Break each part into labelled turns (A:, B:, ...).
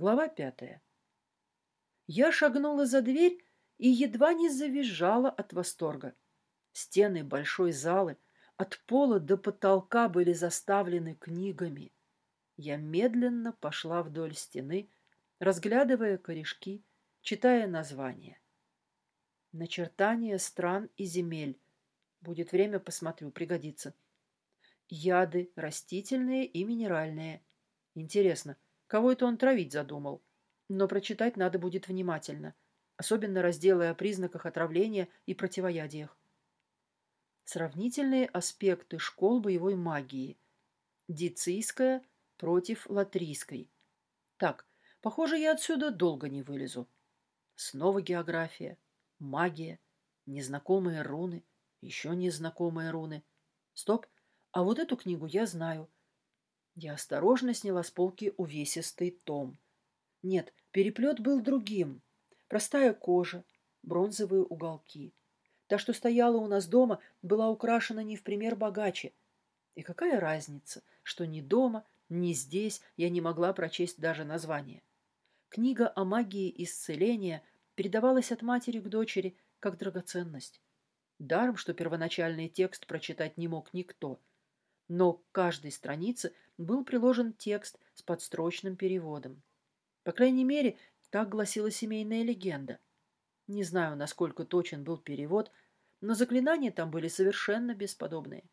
A: Глава пятая. Я шагнула за дверь и едва не завизжала от восторга. Стены большой залы от пола до потолка были заставлены книгами. Я медленно пошла вдоль стены, разглядывая корешки, читая названия. Начертание стран и земель. Будет время, посмотрю, пригодится. Яды, растительные и минеральные. Интересно, кого это он травить задумал? Но прочитать надо будет внимательно, особенно разделы о признаках отравления и противоядиях. Сравнительные аспекты школ боевой магии. Дицийская против латрийской. Так, похоже, я отсюда долго не вылезу. Снова география, магия, незнакомые руны, еще незнакомые руны. Стоп, а вот эту книгу я знаю. Я осторожно сняла с полки увесистый том. Нет, переплет был другим. Простая кожа, бронзовые уголки. Та, что стояла у нас дома, была украшена не в пример богаче. И какая разница, что ни дома, ни здесь я не могла прочесть даже название. Книга о магии исцеления передавалась от матери к дочери как драгоценность. Даром, что первоначальный текст прочитать не мог никто — но к каждой странице был приложен текст с подстрочным переводом. По крайней мере, так гласила семейная легенда. Не знаю, насколько точен был перевод, но заклинания там были совершенно бесподобные.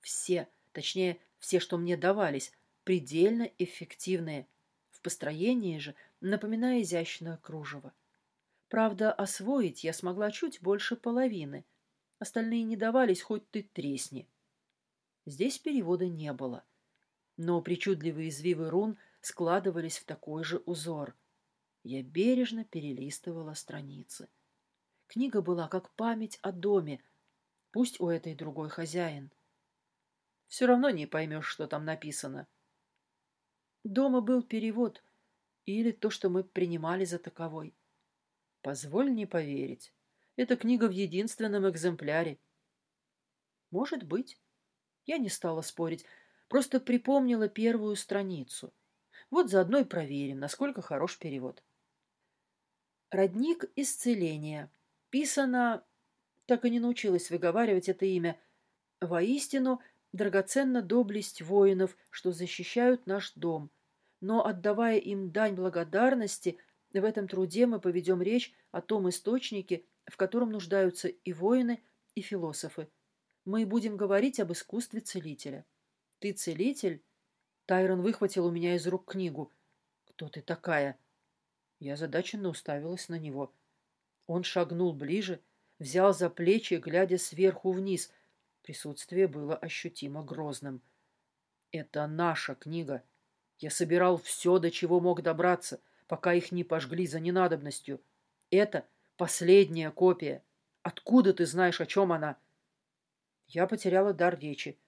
A: Все, точнее, все, что мне давались, предельно эффективные. В построении же напоминая изящное кружево. Правда, освоить я смогла чуть больше половины. Остальные не давались, хоть ты тресни. Здесь перевода не было. Но причудливые извивы рун складывались в такой же узор. Я бережно перелистывала страницы. Книга была как память о доме. Пусть у этой другой хозяин. Все равно не поймешь, что там написано. Дома был перевод или то, что мы принимали за таковой. Позволь не поверить. Эта книга в единственном экземпляре. Может быть. Я не стала спорить, просто припомнила первую страницу. Вот заодно и проверим, насколько хорош перевод. Родник исцеления. Писано, так и не научилась выговаривать это имя, воистину драгоценна доблесть воинов, что защищают наш дом. Но, отдавая им дань благодарности, в этом труде мы поведем речь о том источнике, в котором нуждаются и воины, и философы мы будем говорить об искусстве целителя. Ты целитель? Тайрон выхватил у меня из рук книгу. Кто ты такая? Я задаченно уставилась на него. Он шагнул ближе, взял за плечи, глядя сверху вниз. Присутствие было ощутимо грозным. Это наша книга. Я собирал все, до чего мог добраться, пока их не пожгли за ненадобностью. Это последняя копия. Откуда ты знаешь, о чем она? — я потеряла дар речи.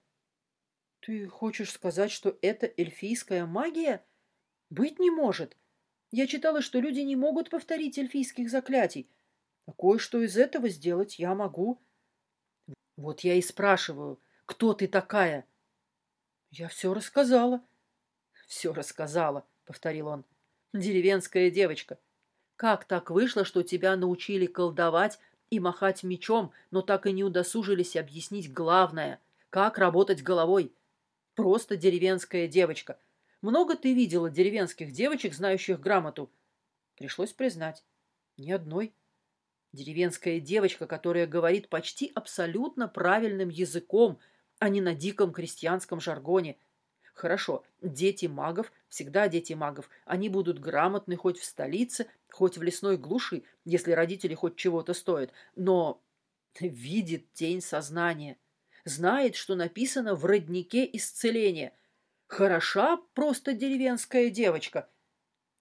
A: «Ты хочешь сказать, что это эльфийская магия? Быть не может. Я читала, что люди не могут повторить эльфийских заклятий. А кое-что из этого сделать я могу. Вот я и спрашиваю, кто ты такая?» «Я все рассказала». «Все рассказала», — повторил он. «Деревенская девочка. Как так вышло, что тебя научили колдовать и махать мечом, но так и не удосужились объяснить главное — как работать головой. Просто деревенская девочка. Много ты видела деревенских девочек, знающих грамоту? Пришлось признать. Ни одной. Деревенская девочка, которая говорит почти абсолютно правильным языком, а не на диком крестьянском жаргоне — Хорошо, дети магов, всегда дети магов, они будут грамотны хоть в столице, хоть в лесной глуши, если родители хоть чего-то стоят, но видит тень сознания, знает, что написано в роднике исцеления. Хороша просто деревенская девочка.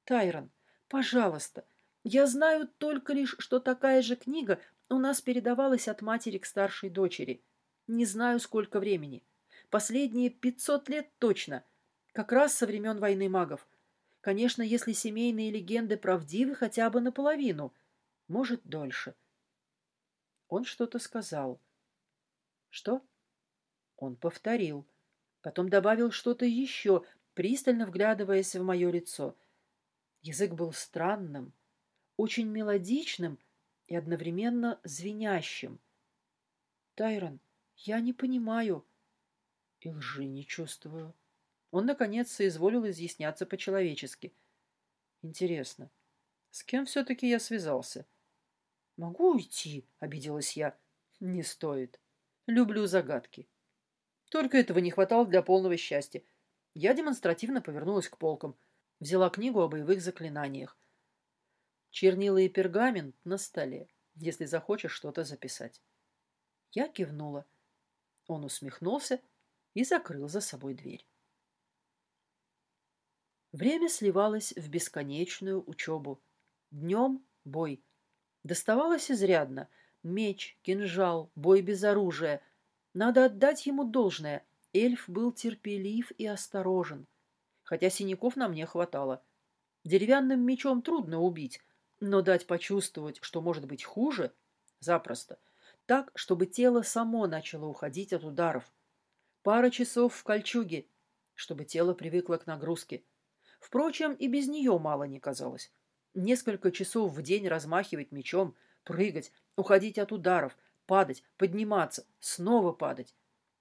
A: Тайрон, пожалуйста, я знаю только лишь, что такая же книга у нас передавалась от матери к старшей дочери. Не знаю, сколько времени. Последние пятьсот лет точно. Как раз со времен войны магов. Конечно, если семейные легенды правдивы хотя бы наполовину. Может, дольше. Он что-то сказал. Что? Он повторил. Потом добавил что-то еще, пристально вглядываясь в мое лицо. Язык был странным, очень мелодичным и одновременно звенящим. «Тайрон, я не понимаю». И лжи не чувствую. Он, наконец, соизволил изъясняться по-человечески. «Интересно, с кем все-таки я связался?» «Могу уйти?» — обиделась я. «Не стоит. Люблю загадки». Только этого не хватало для полного счастья. Я демонстративно повернулась к полкам, взяла книгу о боевых заклинаниях. Чернила и пергамент на столе, если захочешь что-то записать. Я кивнула. Он усмехнулся и закрыл за собой дверь. Время сливалось в бесконечную учебу. Днем — бой. Доставалось изрядно. Меч, кинжал, бой без оружия. Надо отдать ему должное. Эльф был терпелив и осторожен. Хотя синяков на мне хватало. Деревянным мечом трудно убить, но дать почувствовать, что может быть хуже, запросто. Так, чтобы тело само начало уходить от ударов. Пара часов в кольчуге, чтобы тело привыкло к нагрузке. Впрочем, и без нее мало не казалось. Несколько часов в день размахивать мечом, прыгать, уходить от ударов, падать, подниматься, снова падать.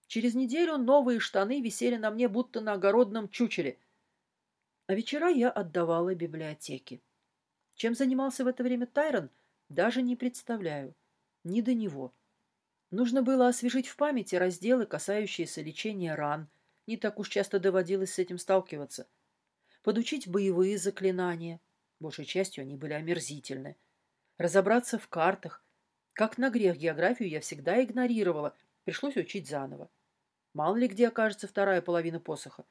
A: Через неделю новые штаны висели на мне, будто на огородном чучеле. А вечера я отдавала библиотеке. Чем занимался в это время Тайрон, даже не представляю. Не до него. Нужно было освежить в памяти разделы, касающиеся лечения ран. Не так уж часто доводилось с этим сталкиваться. Подучить боевые заклинания. Большей частью они были омерзительны. Разобраться в картах. Как на грех географию я всегда игнорировала. Пришлось учить заново. Мало ли где окажется вторая половина посоха.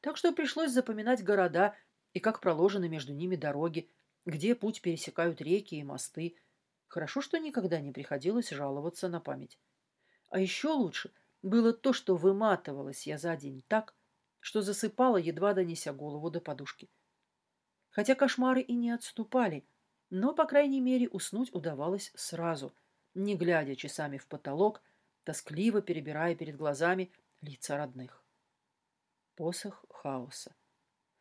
A: Так что пришлось запоминать города и как проложены между ними дороги, где путь пересекают реки и мосты. Хорошо, что никогда не приходилось жаловаться на память. А еще лучше было то, что выматывалась я за день так, что засыпала, едва донеся голову до подушки. Хотя кошмары и не отступали, но, по крайней мере, уснуть удавалось сразу, не глядя часами в потолок, тоскливо перебирая перед глазами лица родных. Посох хаоса.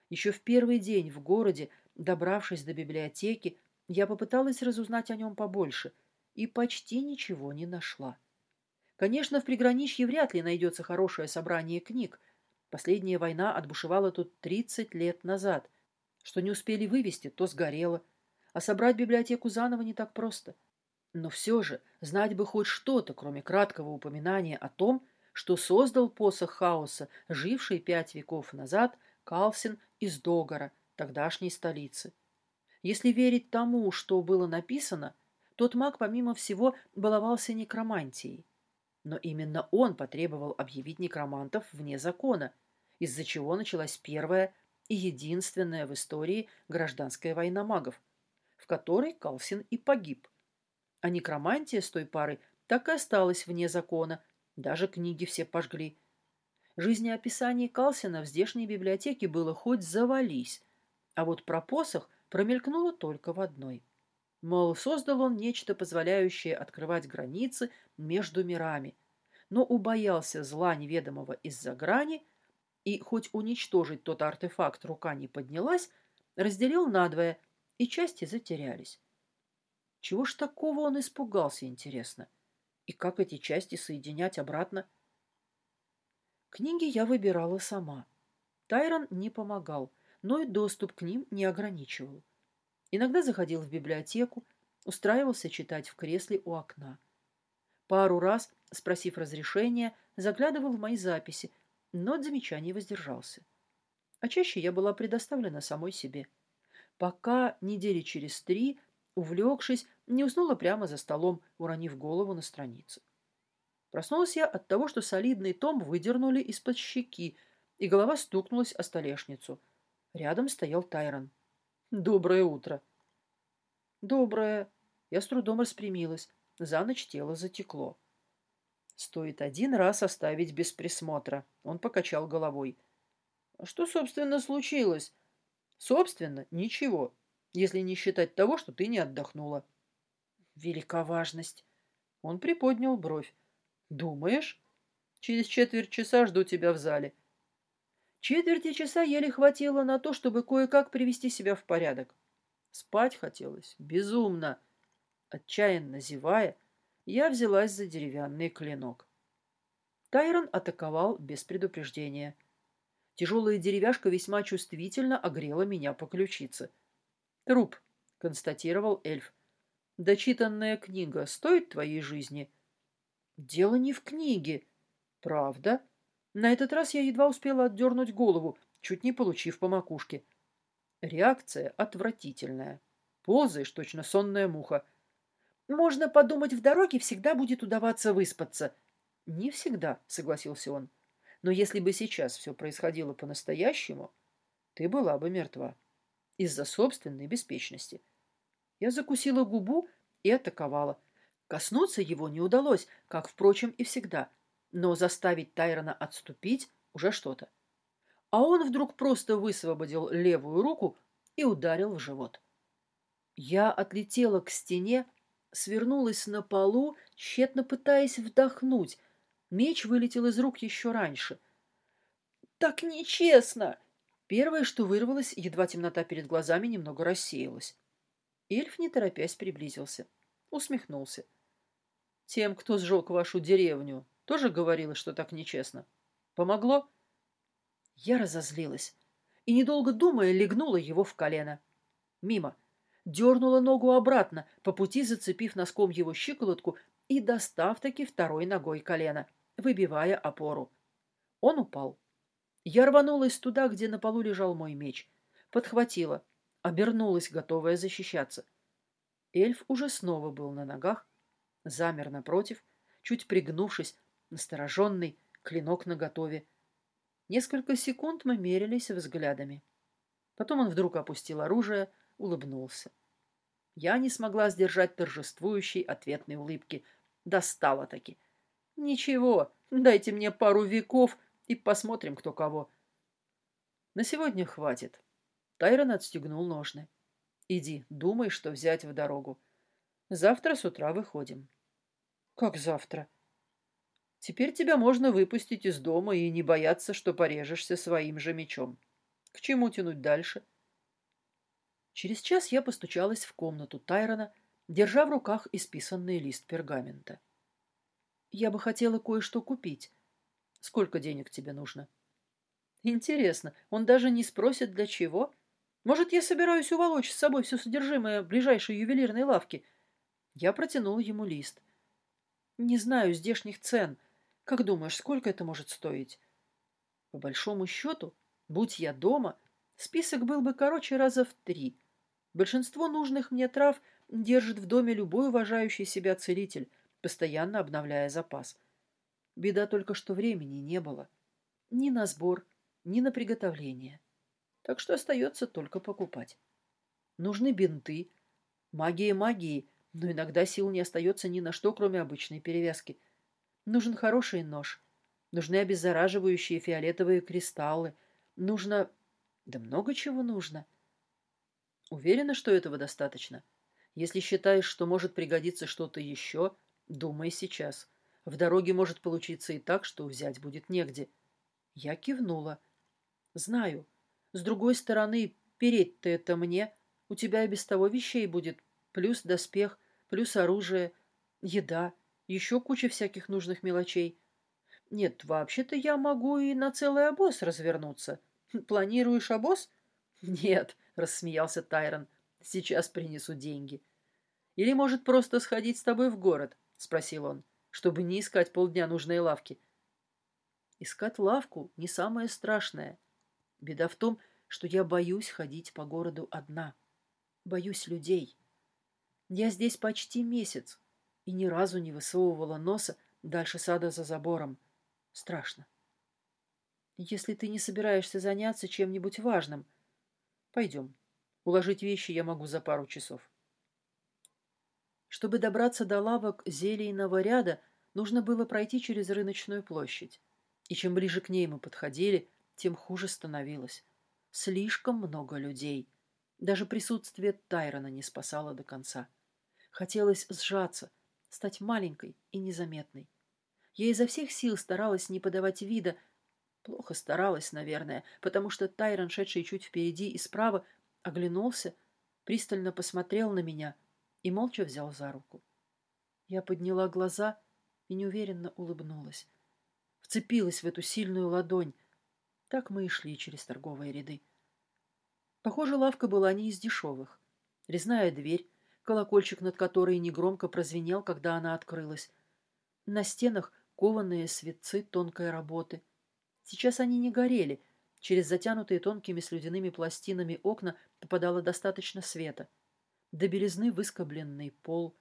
A: Еще в первый день в городе, добравшись до библиотеки, я попыталась разузнать о нем побольше и почти ничего не нашла. Конечно, в приграничье вряд ли найдется хорошее собрание книг. Последняя война отбушевала тут 30 лет назад. Что не успели вывести, то сгорело. А собрать библиотеку заново не так просто. Но все же знать бы хоть что-то, кроме краткого упоминания о том, что создал посох хаоса, живший пять веков назад Калсин из Догора, тогдашней столицы. Если верить тому, что было написано, тот маг, помимо всего, баловался некромантией. Но именно он потребовал объявить некромантов вне закона, из-за чего началась первая и единственная в истории гражданская война магов, в которой Калсин и погиб. А некромантия с той пары так и осталась вне закона, даже книги все пожгли. Жизнеописание Калсина в здешней библиотеке было хоть завались, а вот про посох промелькнуло только в одной. Мол, создал он нечто, позволяющее открывать границы между мирами, но убоялся зла неведомого из-за грани, и хоть уничтожить тот артефакт рука не поднялась, разделил надвое, и части затерялись. Чего ж такого он испугался, интересно? — и как эти части соединять обратно? Книги я выбирала сама. Тайрон не помогал, но и доступ к ним не ограничивал. Иногда заходил в библиотеку, устраивался читать в кресле у окна. Пару раз, спросив разрешения, заглядывал в мои записи, но от замечаний воздержался. А чаще я была предоставлена самой себе. Пока недели через три Увлекшись, не уснула прямо за столом, уронив голову на странице. Проснулась я от того, что солидный том выдернули из-под щеки, и голова стукнулась о столешницу. Рядом стоял Тайрон. «Доброе утро!» «Доброе!» Я с трудом распрямилась. За ночь тело затекло. «Стоит один раз оставить без присмотра», — он покачал головой. «Что, собственно, случилось?» «Собственно, ничего если не считать того, что ты не отдохнула. Велика важность. Он приподнял бровь. Думаешь? Через четверть часа жду тебя в зале. Четверти часа еле хватило на то, чтобы кое-как привести себя в порядок. Спать хотелось безумно. Отчаянно зевая, я взялась за деревянный клинок. Тайрон атаковал без предупреждения. Тяжелая деревяшка весьма чувствительно огрела меня по ключице. «Труп», — констатировал эльф. «Дочитанная книга стоит твоей жизни?» «Дело не в книге». «Правда?» На этот раз я едва успела отдернуть голову, чуть не получив по макушке. Реакция отвратительная. Ползаешь, точно сонная муха. Можно подумать, в дороге всегда будет удаваться выспаться. Не всегда, согласился он. Но если бы сейчас все происходило по-настоящему, ты была бы мертва. Из-за собственной беспечности. Я закусила губу и атаковала. Коснуться его не удалось, как, впрочем, и всегда но заставить Тайрона отступить уже что-то. А он вдруг просто высвободил левую руку и ударил в живот. Я отлетела к стене, свернулась на полу, тщетно пытаясь вдохнуть. Меч вылетел из рук еще раньше. «Так нечестно!» Первое, что вырвалось, едва темнота перед глазами немного рассеялась. Эльф, не торопясь, приблизился. Усмехнулся. «Тем, кто сжег вашу деревню, тоже говорила, что так нечестно. Помогло? Я разозлилась и, недолго думая, легнула его в колено. Мимо. Дернула ногу обратно, по пути зацепив носком его щиколотку и достав таки второй ногой колено, выбивая опору. Он упал. Я рванулась туда, где на полу лежал мой меч. Подхватила, обернулась, готовая защищаться. Эльф уже снова был на ногах, замер напротив, чуть пригнувшись, настороженный, клинок наготове. Несколько секунд мы мерились взглядами. Потом он вдруг опустил оружие, улыбнулся. Я не смогла сдержать торжествующей ответной улыбки. Достала таки. Ничего, дайте мне пару веков и посмотрим, кто кого. На сегодня хватит. Тайрон отстегнул ножны. Иди, думай, что взять в дорогу. Завтра с утра выходим. Как завтра? Теперь тебя можно выпустить из дома и не бояться, что порежешься своим же мечом. К чему тянуть дальше? Через час я постучалась в комнату Тайрона, держа в руках исписанный лист пергамента. Я бы хотела кое-что купить. Сколько денег тебе нужно? Интересно, он даже не спросит, для чего? Может, я собираюсь уволочь с собой все содержимое ближайшей ювелирной лавки? Я протянула ему лист. Не знаю здешних цен — как думаешь, сколько это может стоить? По большому счету, будь я дома, список был бы короче раза в три. Большинство нужных мне трав держит в доме любой уважающий себя целитель, постоянно обновляя запас. Беда только, что времени не было. Ни на сбор, ни на приготовление. Так что остается только покупать. Нужны бинты. Магия магии, но иногда сил не остается ни на что, кроме обычной перевязки – Нужен хороший нож. Нужны обеззараживающие фиолетовые кристаллы. Нужно... Да много чего нужно. Уверена, что этого достаточно? Если считаешь, что может пригодиться что-то еще, думай сейчас. В дороге может получиться и так, что взять будет негде. Я кивнула. Знаю. С другой стороны, переть-то это мне. У тебя и без того вещей будет. Плюс доспех, плюс оружие, еда еще куча всяких нужных мелочей. Нет, вообще-то я могу и на целый обоз развернуться. Планируешь обоз? Нет, рассмеялся Тайрон. Сейчас принесу деньги. Или, может, просто сходить с тобой в город? Спросил он, чтобы не искать полдня нужной лавки. Искать лавку не самое страшное. Беда в том, что я боюсь ходить по городу одна. Боюсь людей. Я здесь почти месяц, и ни разу не высовывала носа дальше сада за забором. Страшно. Если ты не собираешься заняться чем-нибудь важным, пойдем. Уложить вещи я могу за пару часов. Чтобы добраться до лавок зелийного ряда, нужно было пройти через рыночную площадь. И чем ближе к ней мы подходили, тем хуже становилось. Слишком много людей. Даже присутствие Тайрона не спасало до конца. Хотелось сжаться, стать маленькой и незаметной. Я изо всех сил старалась не подавать вида, Плохо старалась, наверное, потому что Тайрон, шедший чуть впереди и справа, оглянулся, пристально посмотрел на меня и молча взял за руку. Я подняла глаза и неуверенно улыбнулась. Вцепилась в эту сильную ладонь. Так мы и шли через торговые ряды. Похоже, лавка была не из дешевых. Резная дверь, колокольчик над которой негромко прозвенел, когда она открылась. На стенах кованые светцы тонкой работы. Сейчас они не горели. Через затянутые тонкими слюдяными пластинами окна попадало достаточно света. До белизны выскобленный пол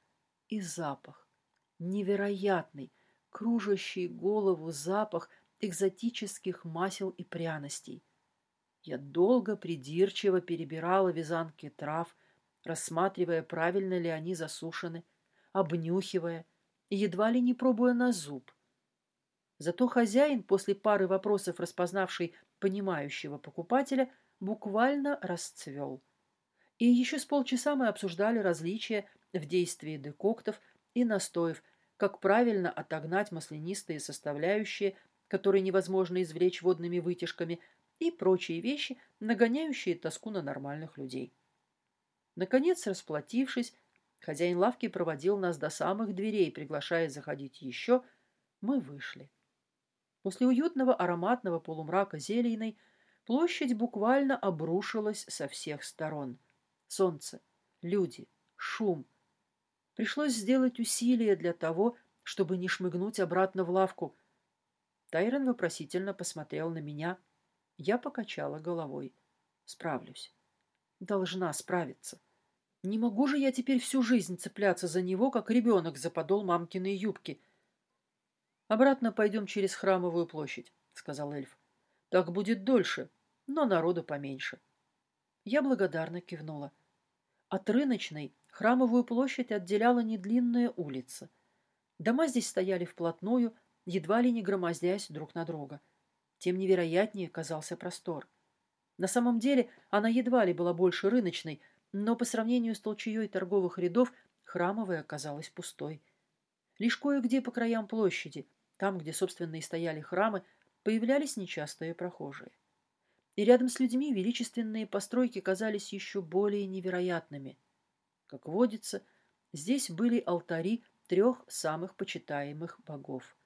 A: и запах. Невероятный, кружащий голову запах экзотических масел и пряностей. Я долго придирчиво перебирала вязанки трав, рассматривая, правильно ли они засушены, обнюхивая и едва ли не пробуя на зуб. Зато хозяин, после пары вопросов, распознавший понимающего покупателя, буквально расцвел. И еще с полчаса мы обсуждали различия в действии декоктов и настоев, как правильно отогнать маслянистые составляющие, которые невозможно извлечь водными вытяжками, и прочие вещи, нагоняющие тоску на нормальных людей. Наконец, расплатившись, хозяин лавки проводил нас до самых дверей, приглашая заходить еще, мы вышли. После уютного ароматного полумрака зелейной площадь буквально обрушилась со всех сторон. Солнце, люди, шум. Пришлось сделать усилие для того, чтобы не шмыгнуть обратно в лавку. Тайрон вопросительно посмотрел на меня. Я покачала головой. Справлюсь. Должна справиться. Не могу же я теперь всю жизнь цепляться за него, как ребенок за подол мамкиной юбки. «Обратно пойдем через храмовую площадь», — сказал эльф. «Так будет дольше, но народу поменьше». Я благодарно кивнула. От рыночной храмовую площадь отделяла недлинная улица. Дома здесь стояли вплотную, едва ли не громоздясь друг на друга. Тем невероятнее казался простор. На самом деле она едва ли была больше рыночной, но по сравнению с толчеей торговых рядов храмовая оказалась пустой. Лишь кое-где по краям площади там, где, собственно, и стояли храмы, появлялись нечастые прохожие. И рядом с людьми величественные постройки казались еще более невероятными. Как водится, здесь были алтари трех самых почитаемых богов.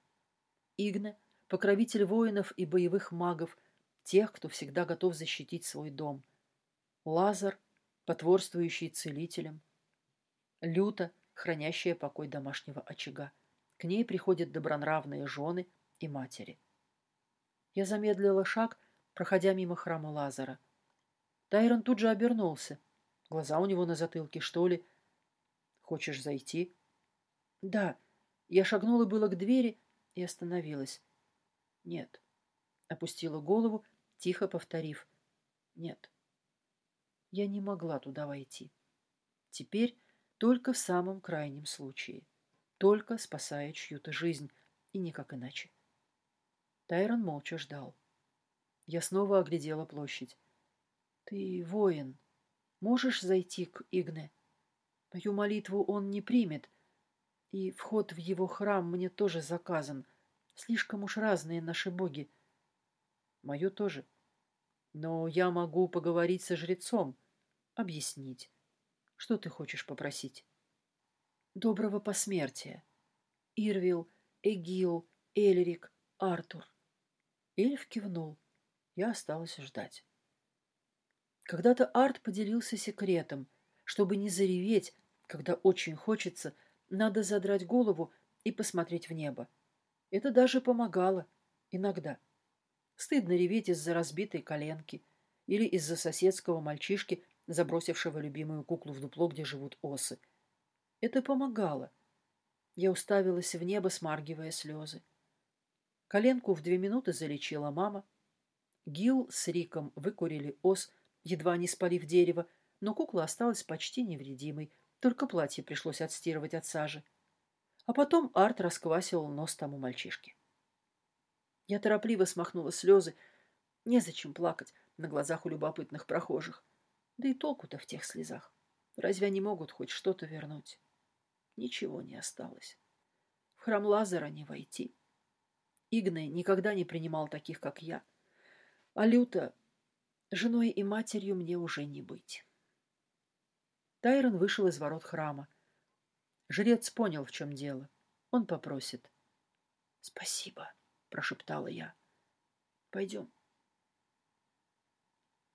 A: Игна, покровитель воинов и боевых магов, тех, кто всегда готов защитить свой дом. Лазар, потворствующий целителям. Люта, хранящая покой домашнего очага. К ней приходят добронравные жены и матери. Я замедлила шаг, проходя мимо храма Лазара. Тайрон тут же обернулся. Глаза у него на затылке, что ли? Хочешь зайти? Да. Я шагнула было к двери и остановилась. Нет. Опустила голову, тихо повторив. Нет. Я не могла туда войти. Теперь только в самом крайнем случае только спасая чью-то жизнь, и никак иначе. Тайрон молча ждал. Я снова оглядела площадь. «Ты воин. Можешь зайти к Игне? Мою молитву он не примет, и вход в его храм мне тоже заказан. Слишком уж разные наши боги. Мою тоже. Но я могу поговорить со жрецом, объяснить. Что ты хочешь попросить?» доброго посмертия. Ирвил, Эгил, Эльрик, Артур. Эльф кивнул. Я осталась ждать. Когда-то Арт поделился секретом. Чтобы не зареветь, когда очень хочется, надо задрать голову и посмотреть в небо. Это даже помогало. Иногда. Стыдно реветь из-за разбитой коленки или из-за соседского мальчишки, забросившего любимую куклу в дупло, где живут осы. Это помогало. Я уставилась в небо, смаргивая слезы. Коленку в две минуты залечила мама. Гил с Риком выкурили ос, едва не спалив дерево, но кукла осталась почти невредимой, только платье пришлось отстирывать от сажи. А потом Арт расквасил нос тому мальчишке. Я торопливо смахнула слезы. Незачем плакать на глазах у любопытных прохожих. Да и толку-то в тех слезах. Разве они могут хоть что-то вернуть? Ничего не осталось. В храм Лазара не войти. Игней никогда не принимал таких, как я. А люто, женой и матерью мне уже не быть. Тайрон вышел из ворот храма. Жрец понял, в чем дело. Он попросит. — Спасибо, — прошептала я. — Пойдем.